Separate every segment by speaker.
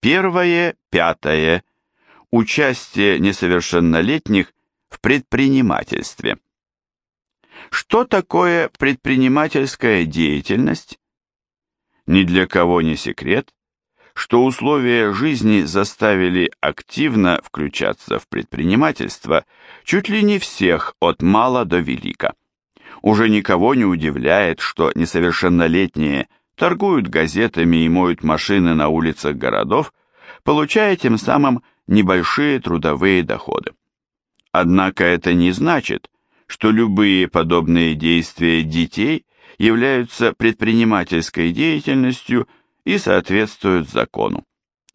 Speaker 1: Первое, пятое. Участие несовершеннолетних в предпринимательстве. Что такое предпринимательская деятельность? Ни для кого не секрет, что условия жизни заставили активно включаться в предпринимательство чуть ли не всех от мала до велика. Уже никого не удивляет, что несовершеннолетние торгуют газетами и моют машины на улицах городов, получая тем самым небольшие трудовые доходы. Однако это не значит, что любые подобные действия детей являются предпринимательской деятельностью и соответствуют закону.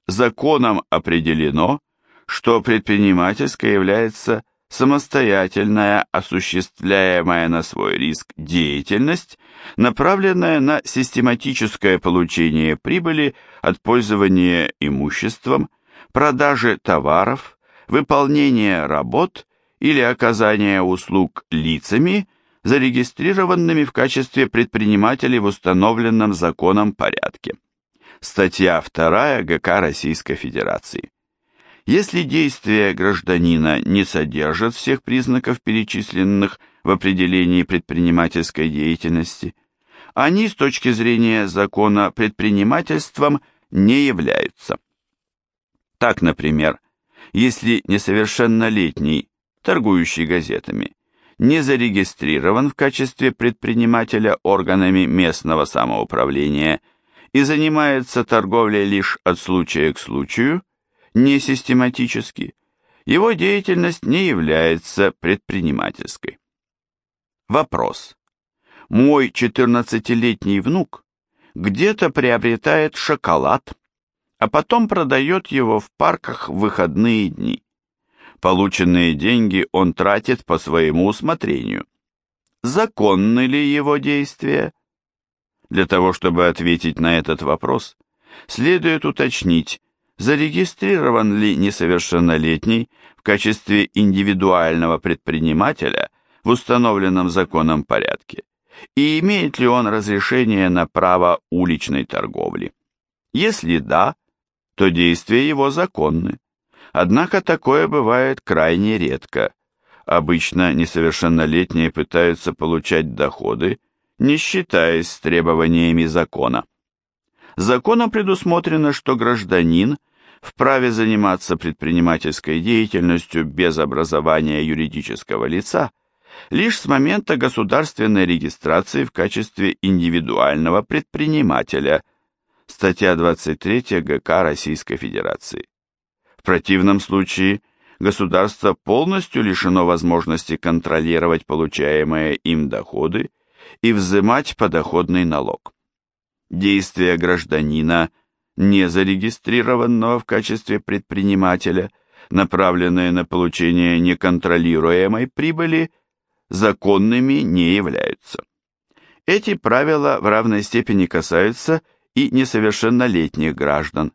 Speaker 1: Законом определено, что предпринимательской является самостоятельная, осуществляемая на свой риск деятельность, направленная на систематическое получение прибыли от пользования имуществом, продажи товаров, выполнения работ или оказания услуг лицами, зарегистрированными в качестве предпринимателей в установленном законом порядке. Статья 2 ГК Российской Федерации. Если действия гражданина не содержат всех признаков, перечисленных в определении предпринимательской деятельности, они с точки зрения закона предпринимательством не являются. Так, например, если несовершеннолетний, торгующий газетами, не зарегистрирован в качестве предпринимателя органами местного самоуправления и занимается торговлей лишь от случая к случаю, не систематически, его деятельность не является предпринимательской. Вопрос. Мой 14-летний внук где-то приобретает шоколад, а потом продает его в парках в выходные дни. Полученные деньги он тратит по своему усмотрению. Законны ли его действия? Для того, чтобы ответить на этот вопрос, следует уточнить, зарегистрирован ли несовершеннолетний в качестве индивидуального предпринимателя в установленном законом порядке и имеет ли он разрешение на право уличной торговли. Если да, то действия его законны. Однако такое бывает крайне редко. Обычно несовершеннолетние пытаются получать доходы, не считаясь с требованиями закона. Законом предусмотрено, что гражданин вправе заниматься предпринимательской деятельностью без образования юридического лица лишь с момента государственной регистрации в качестве индивидуального предпринимателя, статья 23 ГК Российской Федерации. В противном случае государство полностью лишено возможности контролировать получаемые им доходы и взимать подоходный налог действия гражданина, не зарегистрированного в качестве предпринимателя, направленные на получение неконтролируемой прибыли, законными не являются. Эти правила в равной степени касаются и несовершеннолетних граждан.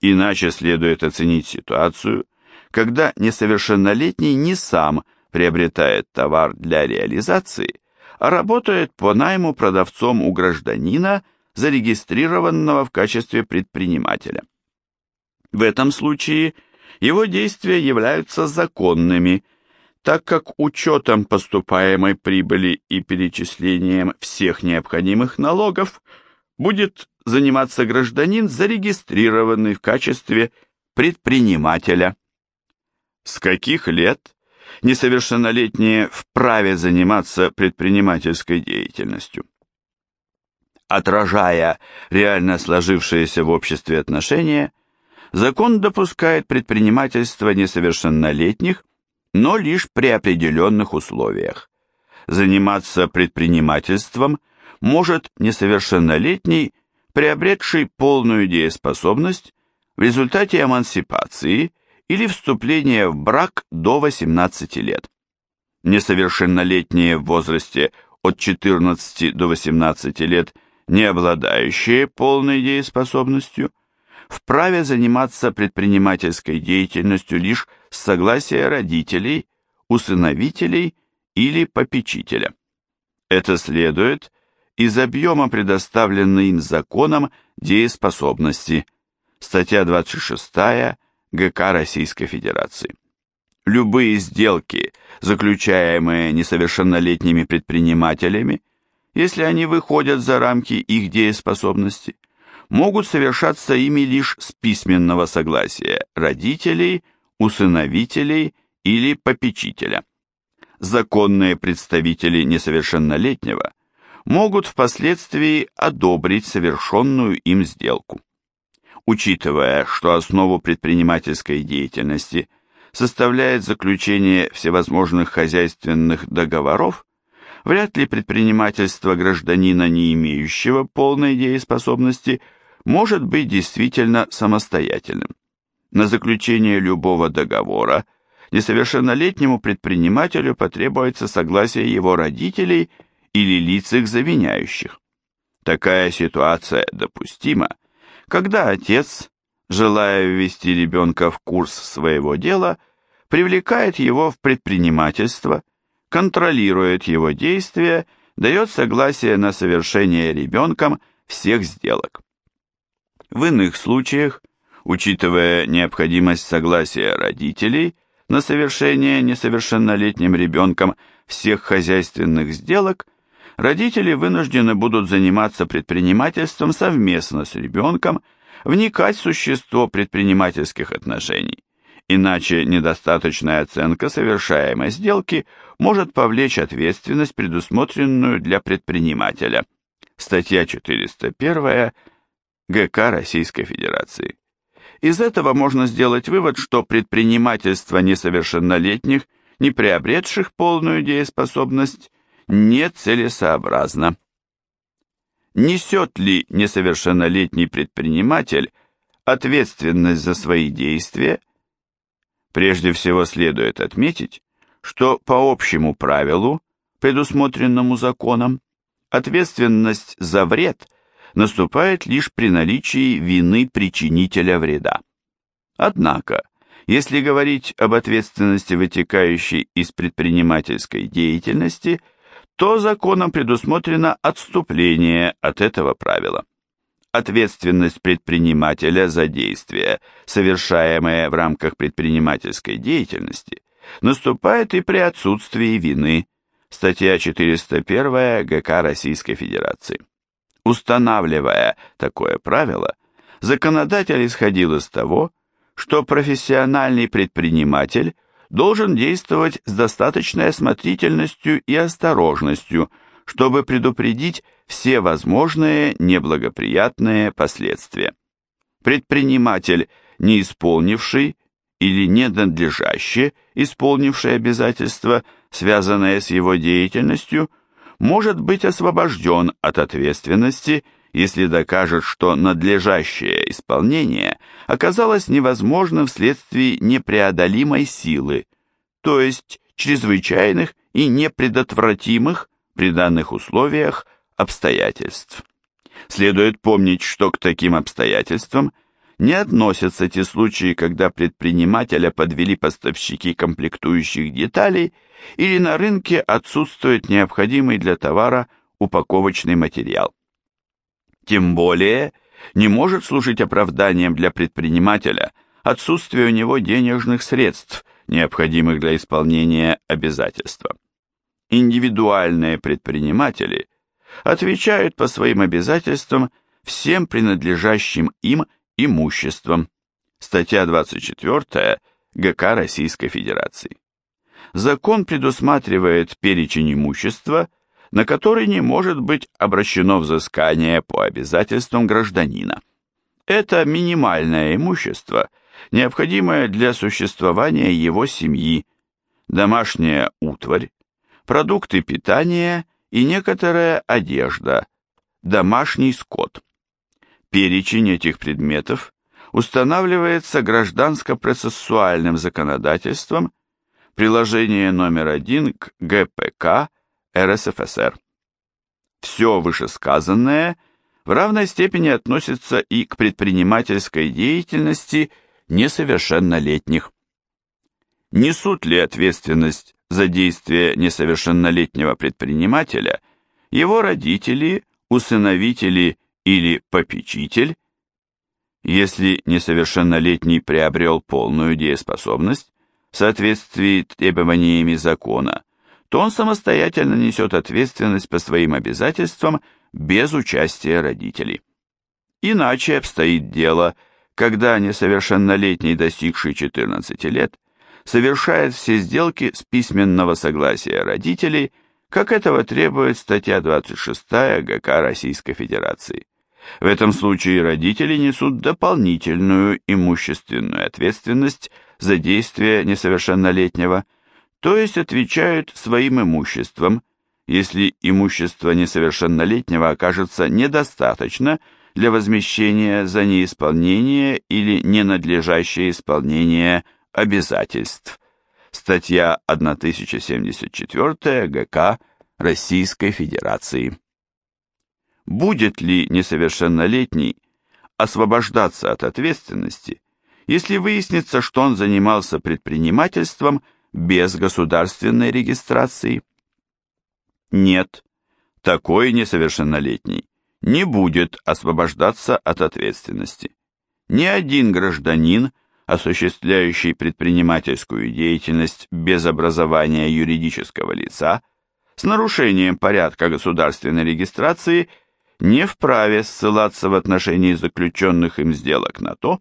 Speaker 1: Иначе следует оценить ситуацию, когда несовершеннолетний не сам приобретает товар для реализации, а работает по найму продавцом у гражданина – зарегистрированного в качестве предпринимателя. В этом случае его действия являются законными, так как учетом поступаемой прибыли и перечислением всех необходимых налогов будет заниматься гражданин, зарегистрированный в качестве предпринимателя. С каких лет несовершеннолетние вправе заниматься предпринимательской деятельностью? Отражая реально сложившиеся в обществе отношения, закон допускает предпринимательство несовершеннолетних, но лишь при определенных условиях. Заниматься предпринимательством может несовершеннолетний, приобретший полную дееспособность в результате эмансипации или вступления в брак до 18 лет. Несовершеннолетние в возрасте от 14 до 18 лет – не обладающие полной дееспособностью, вправе заниматься предпринимательской деятельностью лишь с согласия родителей, усыновителей или попечителя. Это следует из объема предоставленной им законом дееспособности, Статья 26 ГК Российской Федерации. Любые сделки, заключаемые несовершеннолетними предпринимателями, если они выходят за рамки их дееспособности, могут совершаться ими лишь с письменного согласия родителей, усыновителей или попечителя. Законные представители несовершеннолетнего могут впоследствии одобрить совершенную им сделку. Учитывая, что основу предпринимательской деятельности составляет заключение всевозможных хозяйственных договоров, вряд ли предпринимательство гражданина, не имеющего полной дееспособности, может быть действительно самостоятельным. На заключение любого договора несовершеннолетнему предпринимателю потребуется согласие его родителей или лиц их завиняющих. Такая ситуация допустима, когда отец, желая ввести ребенка в курс своего дела, привлекает его в предпринимательство, контролирует его действия, дает согласие на совершение ребенком всех сделок. В иных случаях, учитывая необходимость согласия родителей на совершение несовершеннолетним ребенком всех хозяйственных сделок, родители вынуждены будут заниматься предпринимательством совместно с ребенком, вникать в существо предпринимательских отношений. Иначе недостаточная оценка совершаемой сделки может повлечь ответственность, предусмотренную для предпринимателя. Статья 401 ГК Российской Федерации. Из этого можно сделать вывод, что предпринимательство несовершеннолетних, не приобретших полную дееспособность, нецелесообразно. Несет ли несовершеннолетний предприниматель ответственность за свои действия? Прежде всего следует отметить, что по общему правилу, предусмотренному законом, ответственность за вред – наступает лишь при наличии вины причинителя вреда. Однако, если говорить об ответственности, вытекающей из предпринимательской деятельности, то законом предусмотрено отступление от этого правила. Ответственность предпринимателя за действия, совершаемые в рамках предпринимательской деятельности, наступает и при отсутствии вины. Статья 401 ГК Российской Федерации. Устанавливая такое правило, законодатель исходил из того, что профессиональный предприниматель должен действовать с достаточной осмотрительностью и осторожностью, чтобы предупредить все возможные неблагоприятные последствия. Предприниматель, не исполнивший или ненадлежаще исполнивший обязательства, связанные с его деятельностью, может быть освобожден от ответственности, если докажет, что надлежащее исполнение оказалось невозможным вследствие непреодолимой силы, то есть чрезвычайных и непредотвратимых при данных условиях обстоятельств. Следует помнить, что к таким обстоятельствам не относятся те случаи, когда предпринимателя подвели поставщики комплектующих деталей или на рынке отсутствует необходимый для товара упаковочный материал. Тем более не может служить оправданием для предпринимателя отсутствие у него денежных средств, необходимых для исполнения обязательства. Индивидуальные предприниматели отвечают по своим обязательствам всем принадлежащим им имуществом. Статья 24 ГК Российской Федерации закон предусматривает перечень имущества, на который не может быть обращено взыскание по обязательствам гражданина. Это минимальное имущество, необходимое для существования его семьи, домашняя утварь, продукты питания и некоторая одежда, домашний скот. Перечень этих предметов устанавливается гражданско-процессуальным законодательством Приложение номер один к ГПК РСФСР. Все вышесказанное в равной степени относится и к предпринимательской деятельности несовершеннолетних. Несут ли ответственность за действия несовершеннолетнего предпринимателя его родители, усыновители или попечитель? Если несовершеннолетний приобрел полную дееспособность в соответствии с требованиями закона, то он самостоятельно несет ответственность по своим обязательствам без участия родителей. Иначе обстоит дело, когда несовершеннолетний, достигший 14 лет, совершает все сделки с письменного согласия родителей, как этого требует статья 26 ГК Российской Федерации. В этом случае родители несут дополнительную имущественную ответственность за действия несовершеннолетнего, то есть отвечают своим имуществом, если имущество несовершеннолетнего окажется недостаточно для возмещения за неисполнение или ненадлежащее исполнение обязательств. Статья 1074 ГК Российской Федерации. Будет ли несовершеннолетний освобождаться от ответственности, если выяснится, что он занимался предпринимательством без государственной регистрации? Нет, такой несовершеннолетний не будет освобождаться от ответственности. Ни один гражданин, осуществляющий предпринимательскую деятельность без образования юридического лица, с нарушением порядка государственной регистрации, не вправе ссылаться в отношении заключенных им сделок на то,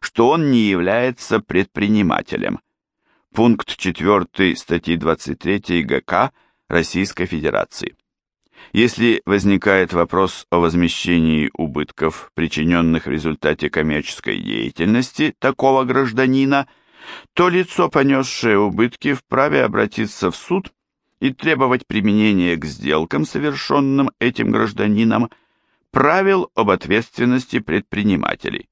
Speaker 1: что он не является предпринимателем. Пункт 4 статьи 23 ГК Российской Федерации. Если возникает вопрос о возмещении убытков, причиненных в результате коммерческой деятельности такого гражданина, то лицо, понесшее убытки, вправе обратиться в суд и требовать применения к сделкам, совершенным этим гражданином, правил об ответственности предпринимателей.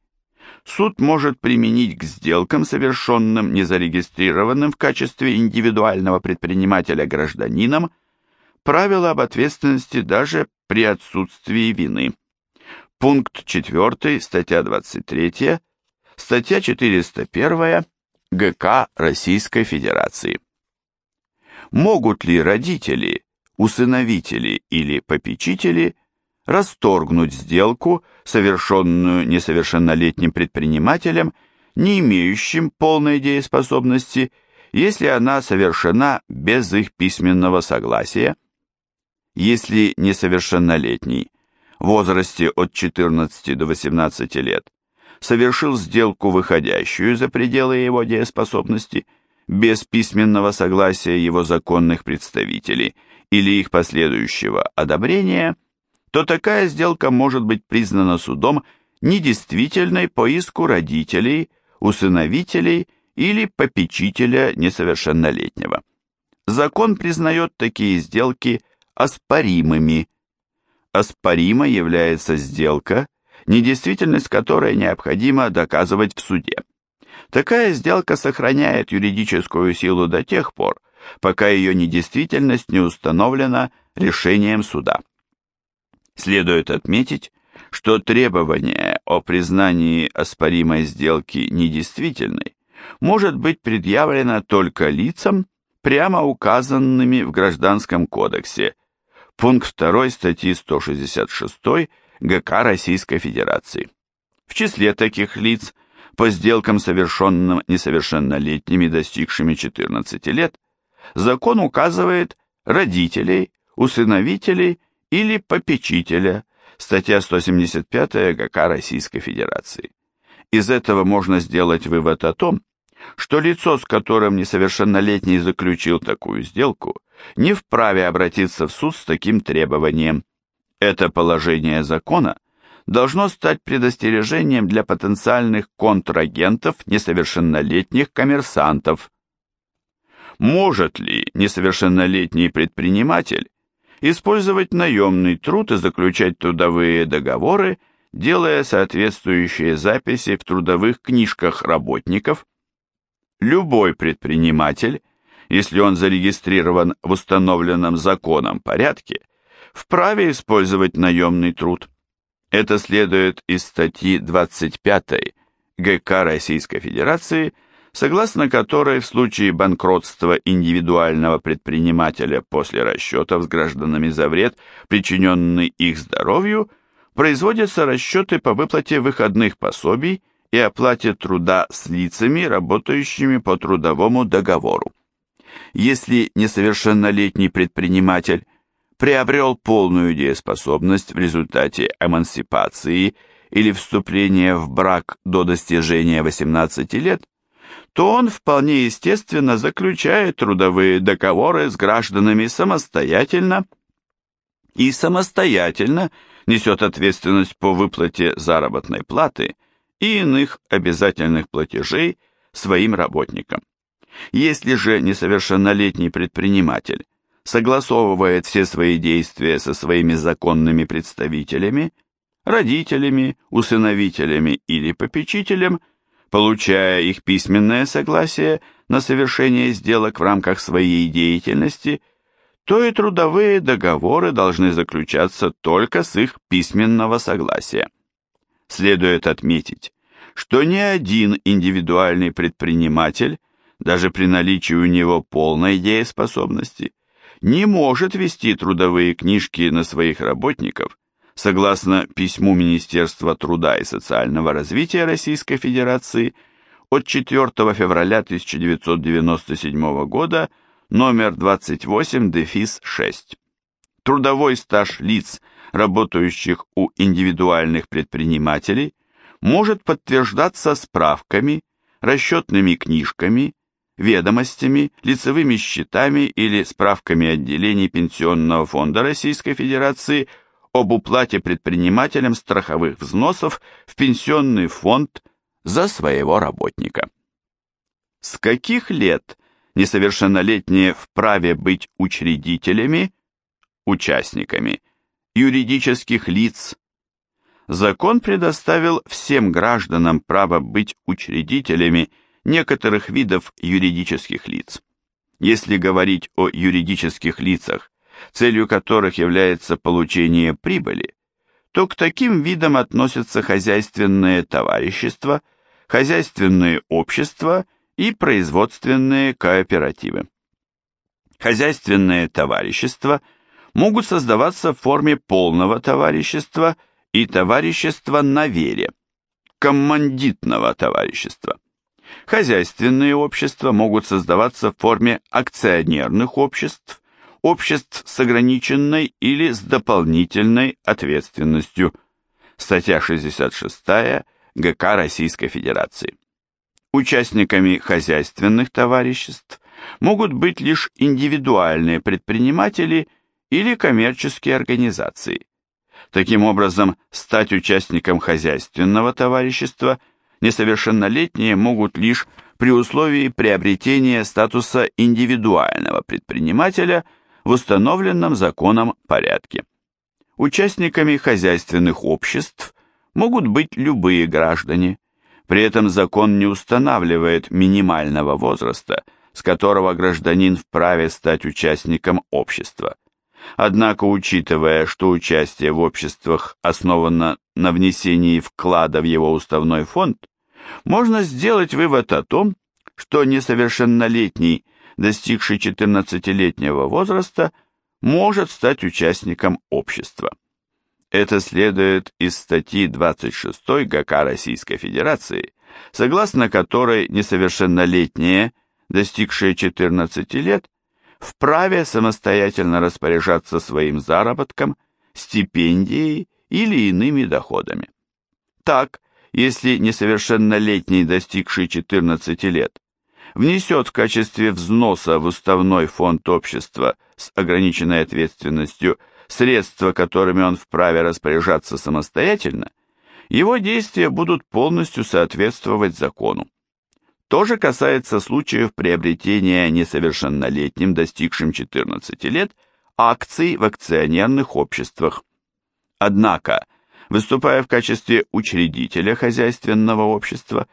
Speaker 1: Суд может применить к сделкам, совершенным незарегистрированным в качестве индивидуального предпринимателя гражданином, правила об ответственности даже при отсутствии вины. Пункт 4, статья 23, статья 401 ГК Российской Федерации. Могут ли родители, усыновители или попечители расторгнуть сделку, совершенную несовершеннолетним предпринимателем, не имеющим полной дееспособности, если она совершена без их письменного согласия, если несовершеннолетний в возрасте от 14 до 18 лет совершил сделку, выходящую за пределы его дееспособности, без письменного согласия его законных представителей или их последующего одобрения, то такая сделка может быть признана судом недействительной по иску родителей, усыновителей или попечителя несовершеннолетнего. Закон признает такие сделки оспоримыми. Оспорима является сделка, недействительность которой необходимо доказывать в суде. Такая сделка сохраняет юридическую силу до тех пор, пока ее недействительность не установлена решением суда. Следует отметить, что требование о признании оспоримой сделки недействительной может быть предъявлено только лицам, прямо указанными в Гражданском кодексе, пункт 2 статьи 166 ГК Российской Федерации. В числе таких лиц по сделкам, совершенным несовершеннолетними, достигшими 14 лет, закон указывает родителей, усыновителей или попечителя, статья 175 ГК Российской Федерации. Из этого можно сделать вывод о том, что лицо, с которым несовершеннолетний заключил такую сделку, не вправе обратиться в суд с таким требованием. Это положение закона должно стать предостережением для потенциальных контрагентов несовершеннолетних коммерсантов. Может ли несовершеннолетний предприниматель использовать наемный труд и заключать трудовые договоры, делая соответствующие записи в трудовых книжках работников? Любой предприниматель если он зарегистрирован в установленном законом порядке, вправе использовать наемный труд. Это следует из статьи 25 ГК Российской Федерации, согласно которой в случае банкротства индивидуального предпринимателя после расчетов с гражданами за вред, причиненный их здоровью, производятся расчеты по выплате выходных пособий и оплате труда с лицами, работающими по трудовому договору. Если несовершеннолетний предприниматель приобрел полную дееспособность в результате эмансипации или вступления в брак до достижения 18 лет, то он вполне естественно заключает трудовые договоры с гражданами самостоятельно и самостоятельно несет ответственность по выплате заработной платы и иных обязательных платежей своим работникам. Если же несовершеннолетний предприниматель согласовывает все свои действия со своими законными представителями, родителями, усыновителями или попечителем, получая их письменное согласие на совершение сделок в рамках своей деятельности, то и трудовые договоры должны заключаться только с их письменного согласия. Следует отметить, что ни один индивидуальный предприниматель, даже при наличии у него полной дееспособности, не может вести трудовые книжки на своих работников, согласно письму Министерства труда и социального развития Российской Федерации от 4 февраля 1997 года номер 28 дефис 6. Трудовой стаж лиц, работающих у индивидуальных предпринимателей, может подтверждаться справками, расчетными книжками, ведомостями, лицевыми счетами или справками отделений Пенсионного фонда Российской Федерации об уплате предпринимателям страховых взносов в пенсионный фонд за своего работника. С каких лет несовершеннолетние вправе быть учредителями, участниками, юридических лиц? Закон предоставил всем гражданам право быть учредителями некоторых видов юридических лиц. Если говорить о юридических лицах, целью которых является получение прибыли, то к таким видам относятся хозяйственные товарищества, хозяйственные общества и производственные кооперативы. Хозяйственные товарищества могут создаваться в форме полного товарищества и товарищества на вере, коммандитного товарищества. Хозяйственные общества могут создаваться в форме акционерных обществ, обществ с ограниченной или с дополнительной ответственностью. Статья 66 ГК Российской Федерации. Участниками хозяйственных товариществ могут быть лишь индивидуальные предприниматели или коммерческие организации. Таким образом, стать участником хозяйственного товарищества несовершеннолетние могут лишь при условии приобретения статуса индивидуального предпринимателя в установленном законом порядке. Участниками хозяйственных обществ могут быть любые граждане. При этом закон не устанавливает минимального возраста, с которого гражданин вправе стать участником общества. Однако, учитывая, что участие в обществах основано на внесении вклада в его уставной фонд, можно сделать вывод о том, что несовершеннолетний, достигший 14-летнего возраста, может стать участником общества. Это следует из статьи 26 ГК Российской Федерации, согласно которой несовершеннолетние, достигшие 14 лет, вправе самостоятельно распоряжаться своим заработком, стипендией или иными доходами. Так, если несовершеннолетний, достигший 14 лет, внесет в качестве взноса в уставной фонд общества с ограниченной ответственностью средства, которыми он вправе распоряжаться самостоятельно, его действия будут полностью соответствовать закону. То же касается случаев приобретения несовершеннолетним, достигшим 14 лет, акций в акционерных обществах. Однако, выступая в качестве учредителя хозяйственного общества,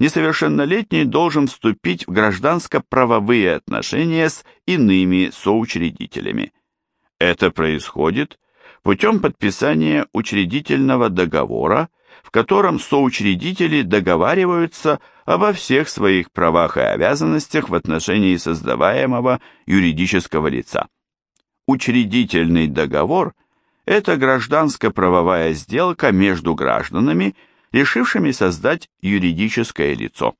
Speaker 1: несовершеннолетний должен вступить в гражданско-правовые отношения с иными соучредителями. Это происходит путем подписания учредительного договора, в котором соучредители договариваются обо всех своих правах и обязанностях в отношении создаваемого юридического лица. Учредительный договор – это гражданско-правовая сделка между гражданами, решившими создать юридическое лицо.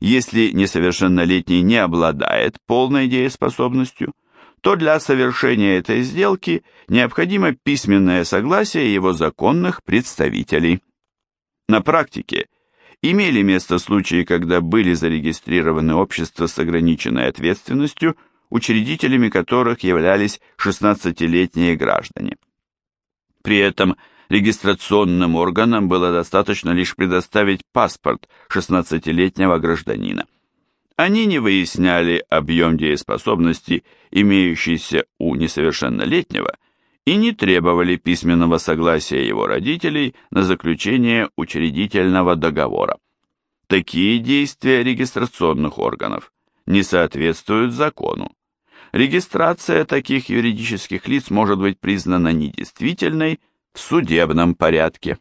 Speaker 1: Если несовершеннолетний не обладает полной дееспособностью, то для совершения этой сделки необходимо письменное согласие его законных представителей. На практике имели место случаи, когда были зарегистрированы общества с ограниченной ответственностью, учредителями которых являлись 16-летние граждане. При этом регистрационным органам было достаточно лишь предоставить паспорт 16-летнего гражданина. Они не выясняли объем дееспособности, имеющийся у несовершеннолетнего, и не требовали письменного согласия его родителей на заключение учредительного договора. Такие действия регистрационных органов не соответствуют закону. Регистрация таких юридических лиц может быть признана недействительной в судебном порядке.